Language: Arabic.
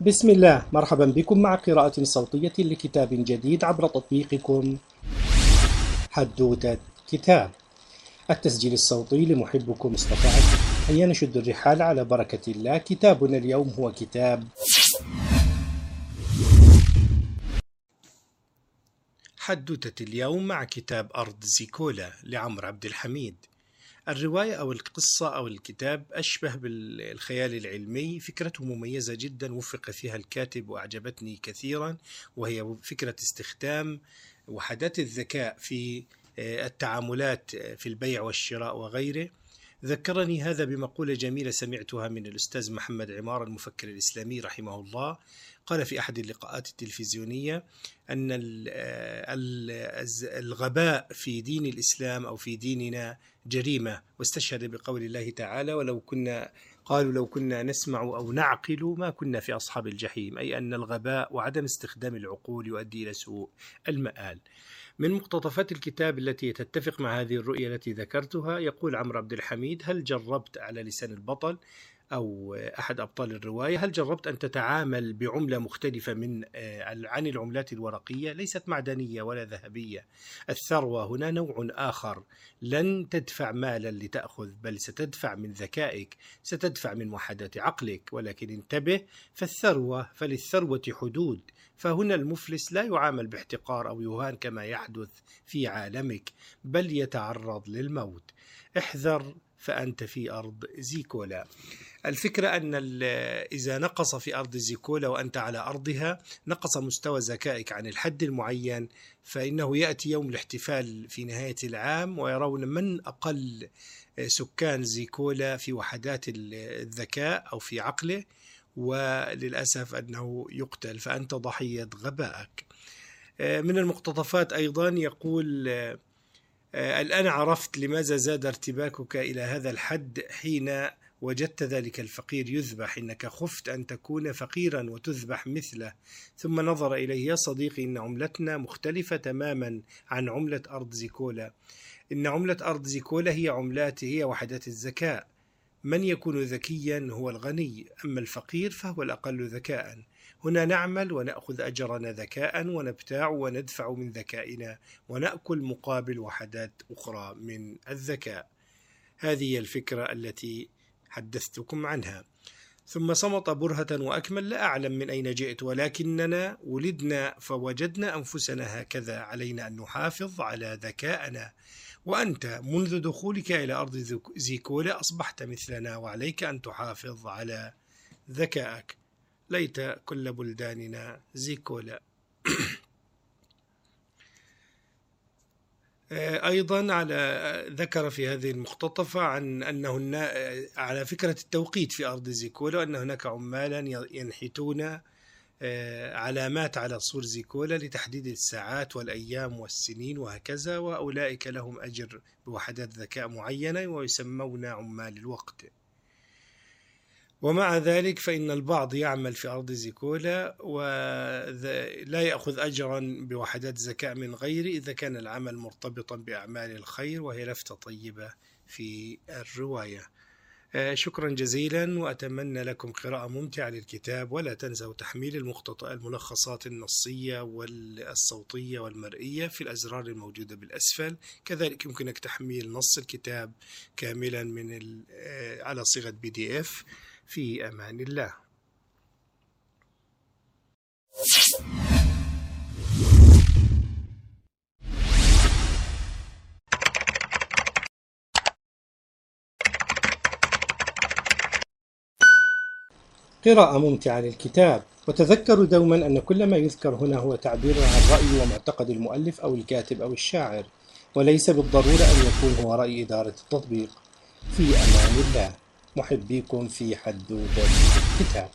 بسم الله مرحبا بكم مع قراءة صوتية لكتاب جديد عبر تطبيقكم حدوتة كتاب. التسجيل الصوتي لمحبكم عبد هيا نشد الرحال على بركة الله. كتابنا اليوم هو كتاب حدوتة اليوم مع كتاب أرض زيكولا لعمر عبد الحميد. الرواية أو القصة أو الكتاب أشبه بالخيال العلمي فكرته مميزة جدا وفق فيها الكاتب وأعجبتني كثيرا وهي فكرة استخدام وحدات الذكاء في آه، التعاملات في البيع والشراء وغيره. ذكرني هذا بمقولة جميلة سمعتها من الأستاذ محمد عمار المفكر الإسلامي رحمه الله. قال في أحد اللقاءات التلفزيونية أن الغباء في دين الإسلام أو في ديننا جريمة واستشهد بقول الله تعالى ولو كنا قالوا لو كنا نسمع أو نعقل ما كنا في أصحاب الجحيم أي أن الغباء وعدم استخدام العقول يؤدي إلى سوء المآل. من مقتطفات الكتاب التي تتفق مع هذه الرؤية التي ذكرتها يقول عمرو عبد الحميد هل جربت على لسان البطل أو أحد أبطال الرواية. هل جربت أن تتعامل بعملة مختلفة من آه، عن العملات الورقية؟ ليست معدنية ولا ذهبية. الثروة هنا نوع آخر. لن تدفع مالا لتأخذ بل ستدفع من ذكائك ستدفع من وحدات عقلك. ولكن انتبه فالثروة فللثروة حدود. فهنا المفلس لا يعامل باحتقار أو يهان كما يحدث في عالمك بل يتعرض للموت. احذر فأنت في أرض زيكولا. الفكرة أن إذا نقص في أرض زيكولا وأنت على أرضها نقص مستوى ذكائك عن الحد المعين فإنه يأتي يوم الاحتفال في نهاية العام ويرون من أقل سكان زيكولا في وحدات الذكاء أو في عقله وللأسف أنه يقتل. فأنت ضحية غبائك. من المقتطفات أيضا يقول آه، الآن عرفت لماذا زاد ارتباكك إلى هذا الحد حين وجدت ذلك الفقير يذبح إنك خفت أن تكون فقيرا وتذبح مثله. ثم نظر إليه يا صديقي إن عملتنا مختلفة تماما عن عملة أرض زيكولا. إن عملة أرض زيكولا هي عملات هي وحدات الذكاء من يكون ذكيا هو الغني أما الفقير فهو الأقل ذكاء. هنا نعمل ونأخذ أجرنا ذكاء ونبتاع وندفع من ذكائنا ونأكل مقابل وحدات أخرى من الذكاء. هذه الفكرة التي حدثتكم عنها. ثم صمت برهة وأكمل لا أعلم من أين جئت ولكننا ولدنا فوجدنا أنفسنا هكذا علينا أن نحافظ على ذكائنا وأنت منذ دخولك إلى أرض زيكولا أصبحت مثلنا وعليك أن تحافظ على ذكائك ليت كل بلداننا زيكولا. أيضا على ذكر في هذه المختطفة عن أنه على فكرة التوقيت في أرض زيكولا وأن هناك عمالا ينحتون آه، علامات على صور زيكولا لتحديد الساعات والأيام والسنين وهكذا وأولئك لهم أجر بوحدات ذكاء معينة ويسمون عمال الوقت. ومع ذلك فإن البعض يعمل في أرض زيكولا ولا يأخذ أجرا بوحدات ذكاء من غيره إذا كان العمل مرتبطا بأعمال الخير وهي لفتة طيبة في الرواية. آه، شكرا جزيلا وأتمنى لكم قراءة ممتعة للكتاب ولا تنسوا تحميل الملخصات النصية والصوتية والمرئية في الأزرار الموجودة بالأسفل. كذلك يمكنك تحميل نص الكتاب كاملا من آه، على صيغة بي دي إف. في أمان الله. قراءة ممتعة للكتاب. وتذكروا دوما أن كل ما يذكر هنا هو تعبير عن رأي ومعتقد المؤلف أو الكاتب أو الشاعر وليس بالضرورة أن يكون هو رأي إدارة التطبيق. في أمان الله. محبيكم في حدوتة الكتاب.